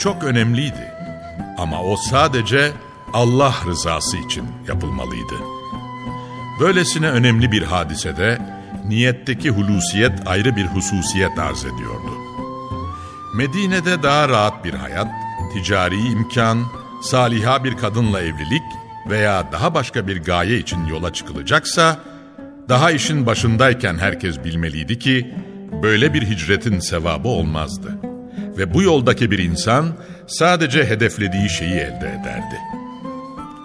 çok önemliydi. Ama o sadece Allah rızası için yapılmalıydı. Böylesine önemli bir hadisede niyetteki hulusiyet ayrı bir hususiyet arz ediyordu. Medine'de daha rahat bir hayat, ticari imkan, saliha bir kadınla evlilik veya daha başka bir gaye için yola çıkılacaksa, daha işin başındayken herkes bilmeliydi ki, böyle bir hicretin sevabı olmazdı. Ve bu yoldaki bir insan sadece hedeflediği şeyi elde ederdi.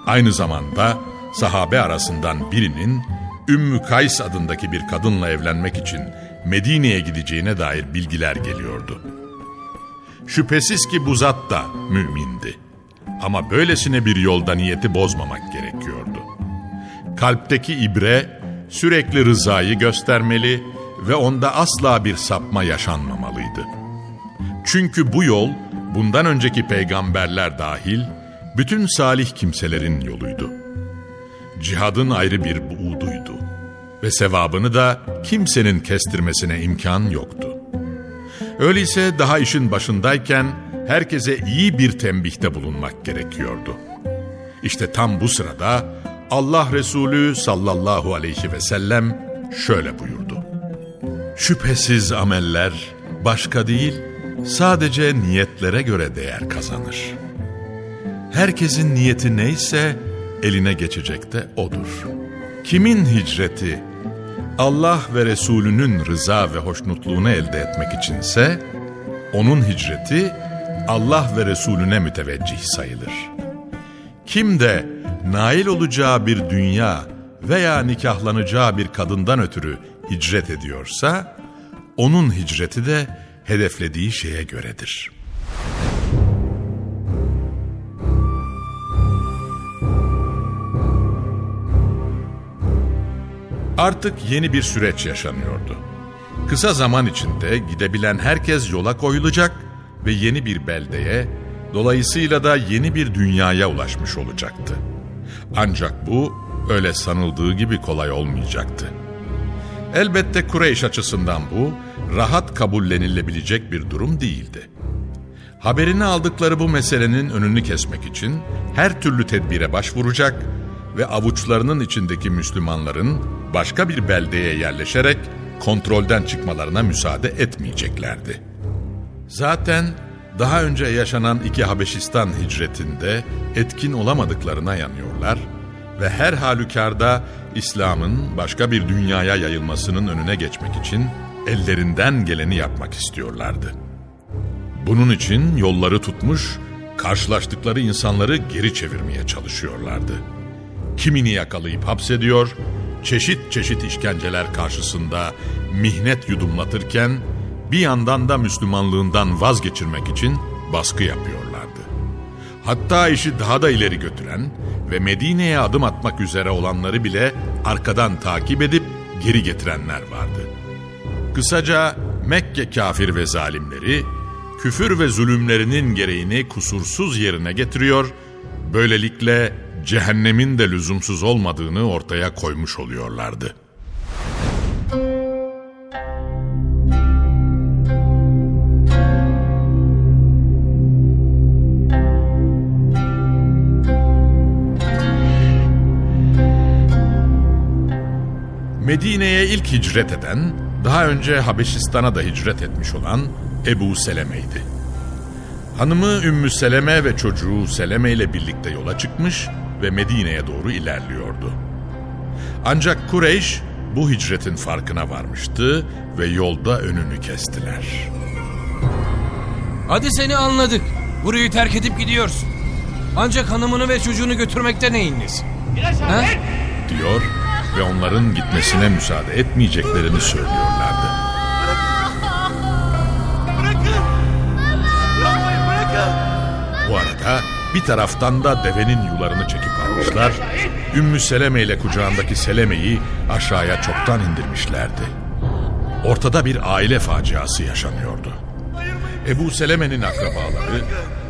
Aynı zamanda sahabe arasından birinin Ümmü Kays adındaki bir kadınla evlenmek için Medine'ye gideceğine dair bilgiler geliyordu. Şüphesiz ki bu zat da mümindi. Ama böylesine bir yolda niyeti bozmamak gerekiyordu. Kalpteki ibre sürekli rızayı göstermeli ve onda asla bir sapma yaşanmamalıydı. Çünkü bu yol bundan önceki peygamberler dahil bütün salih kimselerin yoluydu. Cihadın ayrı bir buğduydu ve sevabını da kimsenin kestirmesine imkan yoktu. Öyleyse daha işin başındayken herkese iyi bir tembihte bulunmak gerekiyordu. İşte tam bu sırada Allah Resulü sallallahu aleyhi ve sellem şöyle buyurdu. Şüphesiz ameller başka değil, sadece niyetlere göre değer kazanır. Herkesin niyeti neyse eline geçecek de odur. Kimin hicreti Allah ve Resulünün rıza ve hoşnutluğunu elde etmek içinse onun hicreti Allah ve Resulüne müteveccih sayılır. Kim de nail olacağı bir dünya veya nikahlanacağı bir kadından ötürü hicret ediyorsa onun hicreti de hedeflediği şeye göredir. Artık yeni bir süreç yaşanıyordu. Kısa zaman içinde gidebilen herkes yola koyulacak ve yeni bir beldeye, dolayısıyla da yeni bir dünyaya ulaşmış olacaktı. Ancak bu öyle sanıldığı gibi kolay olmayacaktı. Elbette Kureyş açısından bu rahat kabullenilebilecek bir durum değildi. Haberini aldıkları bu meselenin önünü kesmek için her türlü tedbire başvuracak ve avuçlarının içindeki Müslümanların başka bir beldeye yerleşerek kontrolden çıkmalarına müsaade etmeyeceklerdi. Zaten daha önce yaşanan iki Habeşistan hicretinde etkin olamadıklarına yanıyorlar ve her halükarda İslam'ın başka bir dünyaya yayılmasının önüne geçmek için ellerinden geleni yapmak istiyorlardı. Bunun için yolları tutmuş, karşılaştıkları insanları geri çevirmeye çalışıyorlardı. Kimini yakalayıp hapsediyor, çeşit çeşit işkenceler karşısında mihnet yudumlatırken bir yandan da Müslümanlığından vazgeçirmek için baskı yapıyorlardı. Hatta işi daha da ileri götüren ve Medine'ye adım atmak üzere olanları bile arkadan takip edip geri getirenler vardı. Kısaca Mekke kafir ve zalimleri küfür ve zulümlerinin gereğini kusursuz yerine getiriyor, böylelikle cehennemin de lüzumsuz olmadığını ortaya koymuş oluyorlardı. Medine'ye ilk hicret eden, daha önce Habeşistan'a da hicret etmiş olan Ebu Seleme'ydi. Hanımı Ümmü Seleme ve çocuğu Seleme ile birlikte yola çıkmış ve Medine'ye doğru ilerliyordu. Ancak Kureyş bu hicretin farkına varmıştı ve yolda önünü kestiler. Hadi seni anladık. Burayı terk edip gidiyorsun. Ancak hanımını ve çocuğunu götürmekte neyiniz? Ha? diyor ve onların gitmesine müsaade etmeyeceklerini söylüyorlardı. Bu arada bir taraftan da devenin yularını çekip almışlar, Ümmü Seleme ile kucağındaki Seleme'yi aşağıya çoktan indirmişlerdi. Ortada bir aile faciası yaşanıyordu. Ebu Seleme'nin akrabaları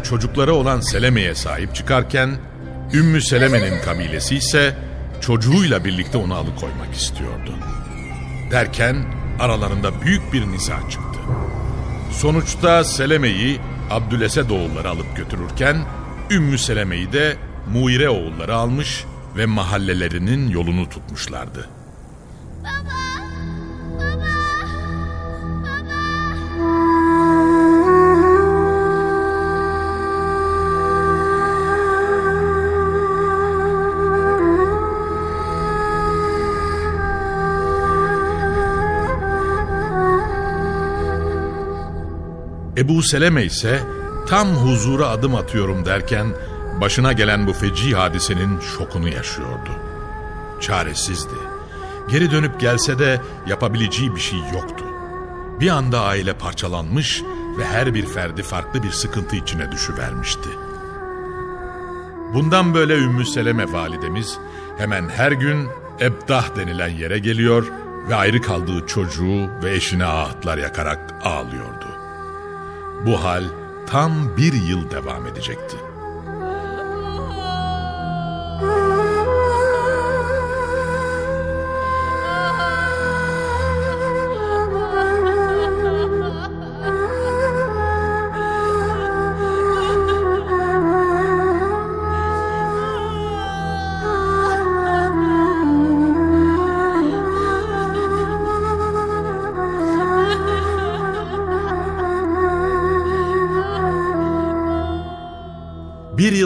çocukları olan Seleme'ye sahip çıkarken Ümmü Seleme'nin kabilesi ise çocuğuyla birlikte onu alıkoymak istiyordu. Derken aralarında büyük bir niza çıktı. Sonuçta Seleme'yi Abdülesed oğulları alıp götürürken Ümmü Seleme'yi de Muire oğulları almış ve mahallelerinin yolunu tutmuşlardı. Ebu Seleme ise tam huzura adım atıyorum derken başına gelen bu feci hadisenin şokunu yaşıyordu. Çaresizdi. Geri dönüp gelse de yapabileceği bir şey yoktu. Bir anda aile parçalanmış ve her bir ferdi farklı bir sıkıntı içine düşüvermişti. Bundan böyle Ümmü Seleme validemiz hemen her gün Ebdah denilen yere geliyor ve ayrı kaldığı çocuğu ve eşine ağıtlar yakarak ağlıyordu. Bu hal tam bir yıl devam edecekti.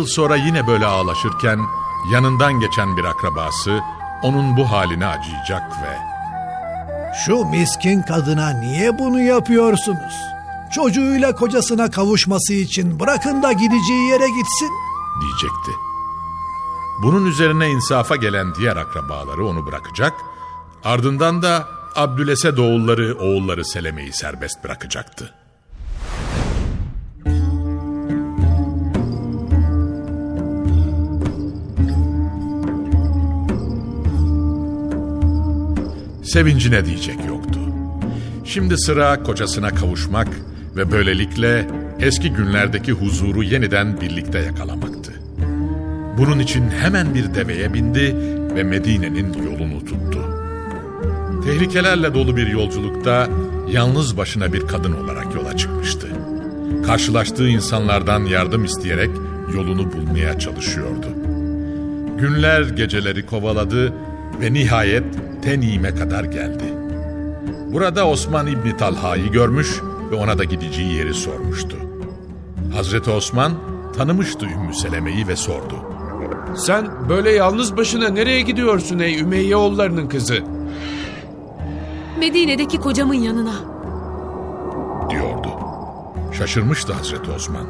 Sonra yine böyle ağlaşırken yanından geçen bir akrabası onun bu haline acıyacak ve Şu miskin kadına niye bunu yapıyorsunuz? Çocuğuyla kocasına kavuşması için bırakın da gideceği yere gitsin. diyecekti. Bunun üzerine insafa gelen diğer akrabaları onu bırakacak, ardından da Abdülesed oğulları oğulları Seleme'yi serbest bırakacaktı. Sevincine diyecek yoktu. Şimdi sıra kocasına kavuşmak ve böylelikle eski günlerdeki huzuru yeniden birlikte yakalamaktı. Bunun için hemen bir deveye bindi ve Medine'nin yolunu tuttu. Tehlikelerle dolu bir yolculukta yalnız başına bir kadın olarak yola çıkmıştı. Karşılaştığı insanlardan yardım isteyerek yolunu bulmaya çalışıyordu. Günler geceleri kovaladı ve nihayet Tenim'e kadar geldi. Burada Osman İbni Talha'yı görmüş ve ona da gideceği yeri sormuştu. Hazreti Osman tanımıştı Ümmü Seleme'yi ve sordu. Sen böyle yalnız başına nereye gidiyorsun ey Ümeyye oğullarının kızı? Medine'deki kocamın yanına. diyordu. Şaşırmıştı Hazreti Osman.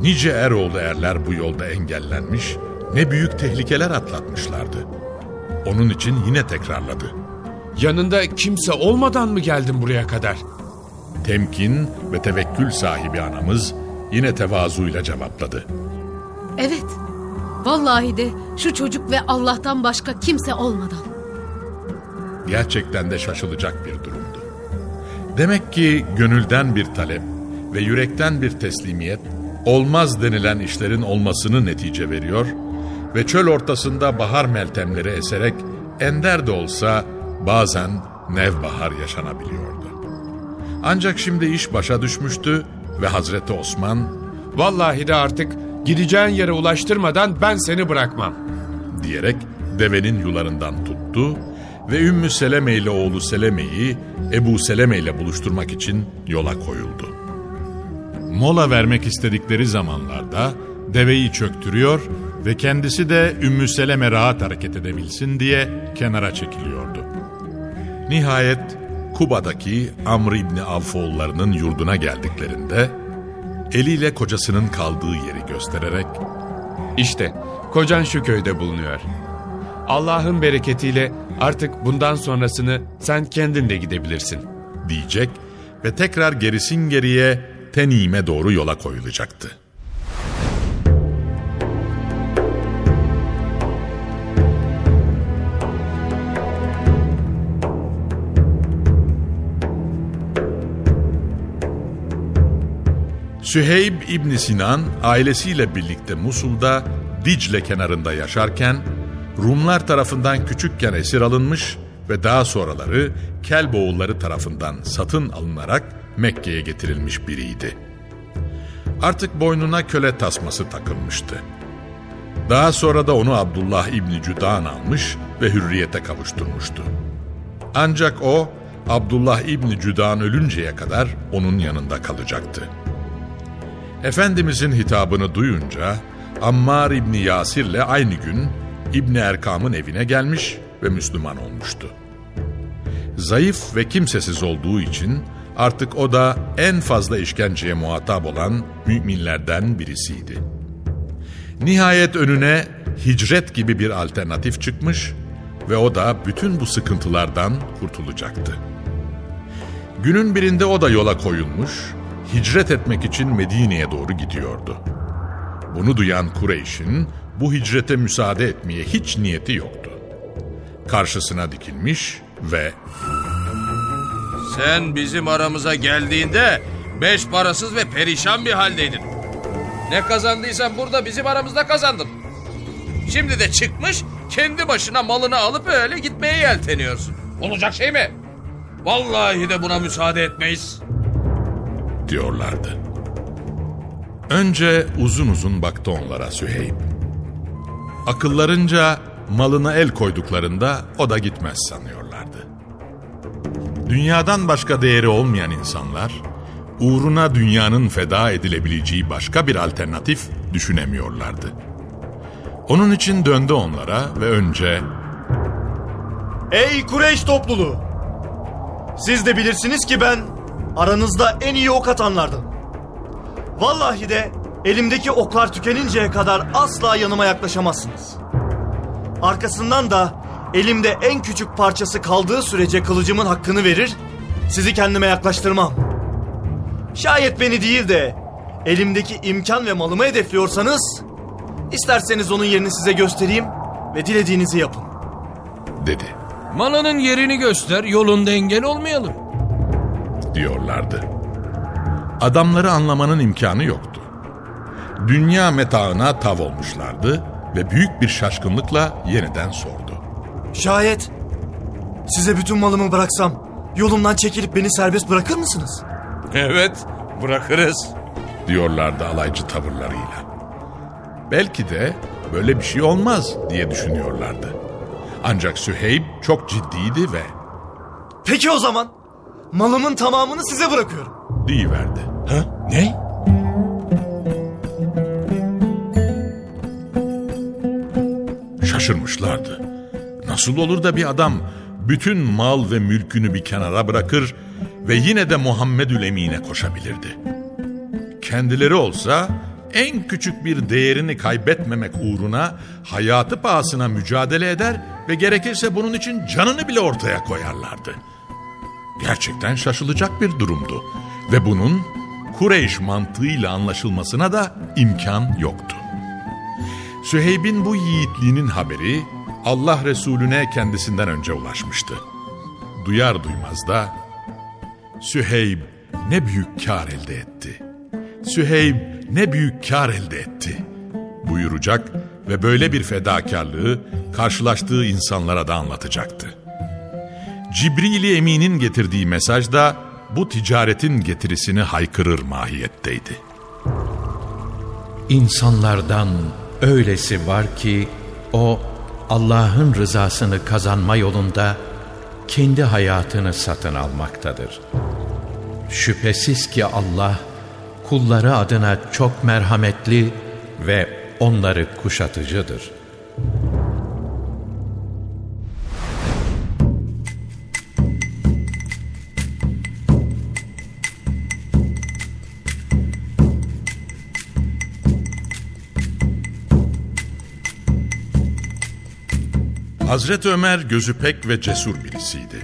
Nice eroğlu erler bu yolda engellenmiş, ne büyük tehlikeler atlatmışlardı. Onun için yine tekrarladı. Yanında kimse olmadan mı geldin buraya kadar? Temkin ve tevekkül sahibi anamız yine tevazuyla cevapladı. Evet. Vallahi de şu çocuk ve Allah'tan başka kimse olmadan. Gerçekten de şaşılacak bir durumdu. Demek ki gönülden bir talep ve yürekten bir teslimiyet olmaz denilen işlerin olmasını netice veriyor ve çöl ortasında bahar meltemleri eserek ender de olsa bazen nevbahar yaşanabiliyordu. Ancak şimdi iş başa düşmüştü ve Hazreti Osman Vallahi de artık gideceğin yere ulaştırmadan ben seni bırakmam. diyerek devenin yularından tuttu ve Ümmü Seleme ile oğlu Seleme'yi Ebu Seleme ile buluşturmak için yola koyuldu. Mola vermek istedikleri zamanlarda deveyi çöktürüyor ve kendisi de Ümmü Seleme rahat hareket edebilsin diye kenara çekiliyordu. Nihayet Kuba'daki Amr İbni Avfoğullarının yurduna geldiklerinde eliyle kocasının kaldığı yeri göstererek İşte kocan şu köyde bulunuyor. Allah'ın bereketiyle artık bundan sonrasını sen kendin de gidebilirsin. diyecek ve tekrar gerisin geriye Tenim'e doğru yola koyulacaktı. Süheyb İbni Sinan ailesiyle birlikte Musul'da Dicle kenarında yaşarken Rumlar tarafından küçükken esir alınmış ve daha sonraları Kelboğulları tarafından satın alınarak Mekke'ye getirilmiş biriydi. Artık boynuna köle tasması takılmıştı. Daha sonra da onu Abdullah İbni Cüdan almış ve hürriyete kavuşturmuştu. Ancak o Abdullah İbni Cüdan ölünceye kadar onun yanında kalacaktı. Efendimizin hitabını duyunca Ammar İbni Yasir'le aynı gün İbni Erkam'ın evine gelmiş ve Müslüman olmuştu. Zayıf ve kimsesiz olduğu için artık o da en fazla işkenceye muhatap olan müminlerden birisiydi. Nihayet önüne hicret gibi bir alternatif çıkmış ve o da bütün bu sıkıntılardan kurtulacaktı. Günün birinde o da yola koyulmuş, hicret etmek için Medine'ye doğru gidiyordu. Bunu duyan Kureyş'in bu hicrete müsaade etmeye hiç niyeti yoktu. Karşısına dikilmiş ve Sen bizim aramıza geldiğinde beş parasız ve perişan bir haldeydin. Ne kazandıysan burada bizim aramızda kazandın. Şimdi de çıkmış kendi başına malını alıp öyle gitmeye yelteniyorsun. Olacak şey mi? Vallahi de buna müsaade etmeyiz. Diyorlardı. Önce uzun uzun baktı onlara Süheyb. Akıllarınca malına el koyduklarında o da gitmez sanıyorlardı. Dünyadan başka değeri olmayan insanlar, uğruna dünyanın feda edilebileceği başka bir alternatif düşünemiyorlardı. Onun için döndü onlara ve önce Ey Kureyş topluluğu! Siz de bilirsiniz ki ben aranızda en iyi ok atanlardım. Vallahi de elimdeki oklar tükeninceye kadar asla yanıma yaklaşamazsınız. Arkasından da elimde en küçük parçası kaldığı sürece kılıcımın hakkını verir, sizi kendime yaklaştırmam. Şayet beni değil de elimdeki imkan ve malımı hedefliyorsanız, isterseniz onun yerini size göstereyim ve dilediğinizi yapın. dedi Malının yerini göster, yolunda engel olmayalım. Diyorlardı. Adamları anlamanın imkanı yoktu. Dünya metaına tav olmuşlardı ve büyük bir şaşkınlıkla yeniden sordu. Şayet size bütün malımı bıraksam yolumdan çekilip beni serbest bırakır mısınız? Evet bırakırız. diyorlardı alaycı tavırlarıyla. Belki de böyle bir şey olmaz diye düşünüyorlardı. Ancak Süheyb çok ciddiydi ve Peki o zaman malımın tamamını size bırakıyorum. deyiverdi. Ne? Şaşırmışlardı. Nasıl olur da bir adam bütün mal ve mülkünü bir kenara bırakır ve yine de Muhammedül Emin'e koşabilirdi? Kendileri olsa en küçük bir değerini kaybetmemek uğruna hayatı pahasına mücadele eder ve gerekirse bunun için canını bile ortaya koyarlardı. Gerçekten şaşılacak bir durumdu ve bunun Kureyş mantığıyla anlaşılmasına da imkan yoktu. Süheyb'in bu yiğitliğinin haberi Allah Resulüne kendisinden önce ulaşmıştı. Duyar duymaz da Süheyb ne büyük kar elde etti. Süheyb ne büyük kar elde etti buyuracak ve böyle bir fedakarlığı karşılaştığı insanlara da anlatacaktı. Cibril-i Emin'in getirdiği mesaj da bu ticaretin getirisini haykırır mahiyetteydi. İnsanlardan öylesi var ki o Allah'ın rızasını kazanma yolunda kendi hayatını satın almaktadır. Şüphesiz ki Allah kulları adına çok merhametli ve onları kuşatıcıdır. Hazreti Ömer gözü pek ve cesur birisiydi.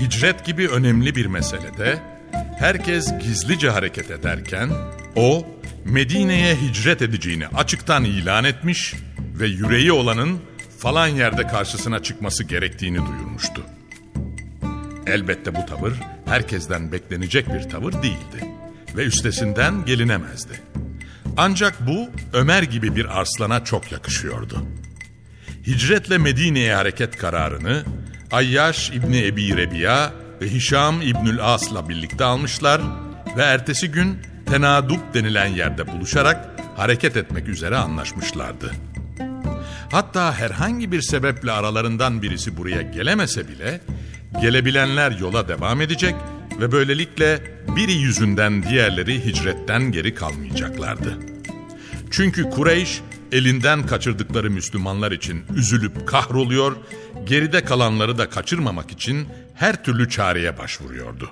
Hicret gibi önemli bir meselede herkes gizlice hareket ederken o Medine'ye hicret edeceğini açıktan ilan etmiş ve yüreği olanın falan yerde karşısına çıkması gerektiğini duyurmuştu. Elbette bu tavır herkesten beklenecek bir tavır değildi ve üstesinden gelinemezdi. Ancak bu Ömer gibi bir arslana çok yakışıyordu. Hicretle Medine'ye hareket kararını Ayyaş İbni Ebi Rebiya ve Hişam İbnül As'la birlikte almışlar ve ertesi gün Tenadup denilen yerde buluşarak hareket etmek üzere anlaşmışlardı. Hatta herhangi bir sebeple aralarından birisi buraya gelemese bile gelebilenler yola devam edecek ve böylelikle biri yüzünden diğerleri hicretten geri kalmayacaklardı. Çünkü Kureyş elinden kaçırdıkları Müslümanlar için üzülüp kahroluyor, geride kalanları da kaçırmamak için her türlü çareye başvuruyordu.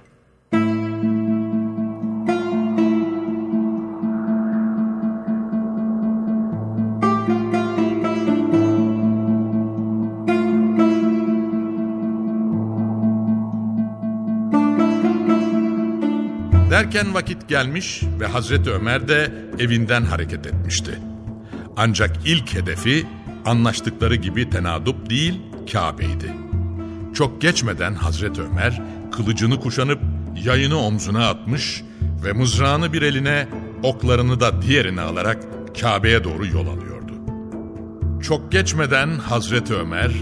Derken vakit gelmiş ve Hazreti Ömer de evinden hareket etmişti. Ancak ilk hedefi anlaştıkları gibi tenadup değil Kabe'ydi. Çok geçmeden Hazreti Ömer kılıcını kuşanıp yayını omzuna atmış ve mızrağını bir eline oklarını da diğerine alarak Kabe'ye doğru yol alıyordu. Çok geçmeden Hazreti Ömer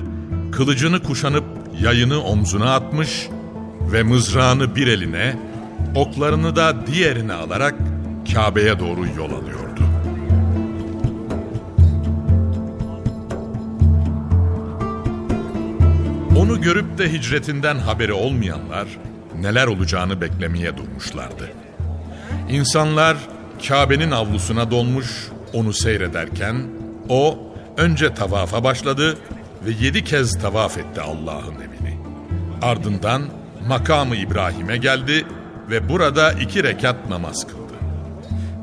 kılıcını kuşanıp yayını omzuna atmış ve mızrağını bir eline oklarını da diğerine alarak Kabe'ye doğru yol alıyordu. Onu görüp de hicretinden haberi olmayanlar neler olacağını beklemeye durmuşlardı. İnsanlar Kabe'nin avlusuna donmuş onu seyrederken o önce tavafa başladı ve yedi kez tavaf etti Allah'ın evini. Ardından makamı İbrahim'e geldi ve burada iki rekat namaz kıldı.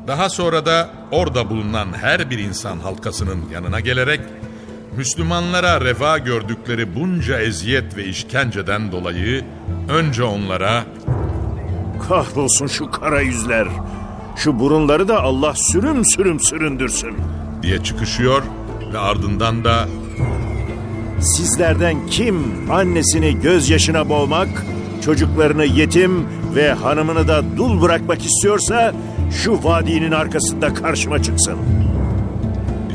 Daha sonra da orada bulunan her bir insan halkasının yanına gelerek Müslümanlara reva gördükleri bunca eziyet ve işkenceden dolayı önce onlara Kahrolsun şu kara yüzler. Şu burunları da Allah sürüm sürüm süründürsün. diye çıkışıyor ve ardından da Sizlerden kim annesini gözyaşına boğmak, çocuklarını yetim ve hanımını da dul bırakmak istiyorsa şu vadinin arkasında karşıma çıksın.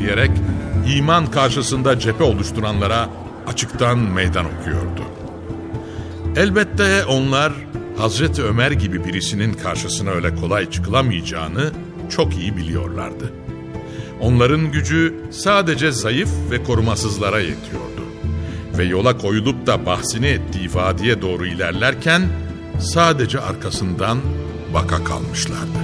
diyerek iman karşısında cephe oluşturanlara açıktan meydan okuyordu. Elbette onlar Hazreti Ömer gibi birisinin karşısına öyle kolay çıkılamayacağını çok iyi biliyorlardı. Onların gücü sadece zayıf ve korumasızlara yetiyordu. Ve yola koyulup da bahsini ettiği vadiye doğru ilerlerken sadece arkasından baka kalmışlardı.